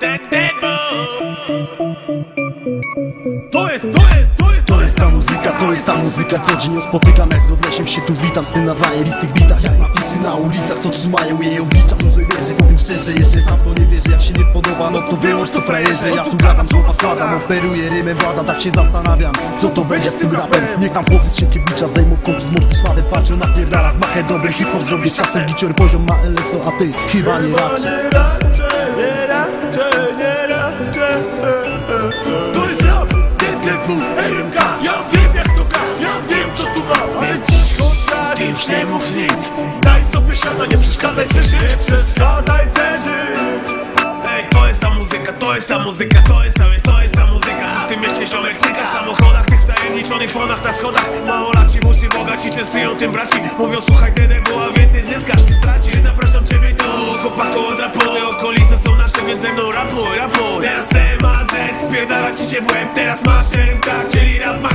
To jest, to jest, to jest, To jest ta muzyka, to jest ta muzyka. Co dzień ją spotykam, jak z godlesiem się tu witam. Z tym na zajebistych bitach, jak napisy na ulicach Co trzymają jej oblicza, dużo wierzy Powiem szczerze, jeszcze sam to nie wierzę. Jak się nie podoba, no to wyłącz to frajerze. Ja tu gadam, słowa składam, operuję rymem Władam, tak się zastanawiam, co to będzie z tym rapem. Niech tam chłopcy z Sienkiewicza zdejmą w końcu z mordy szladę Patrzą na pierdalach, machę dobry hip-hop zrobię. Z czasem Gicior poziom ma LSO, a ty chyba nie raczej DDW, RMK Ja wiem jak to gra, ja wiem co tu mam Ale cicho, ty już nie mów nic. Daj sobie siada, nie przeszkadzaj se żyć. Nie przeszkadzaj se żyć. Ej, to jest ta muzyka, to jest ta muzyka, to jest ta, to jest ta muzyka. Tu w tym mieście ziomek cyka w samochodach, tych wtajemniczonych fonach na schodach. Małolaci, wódzi, bogaci, częstują tym braci? Mówią słuchaj DDW, a więcej zyskasz czy stracisz Więc zapraszam ciebie do chłopaku od rapu. Te okolice są nasze, więc ze mną rapuj, rapuj. Teraz MAZ, pierdala ci się w łeb Teraz masz MK, czyli rap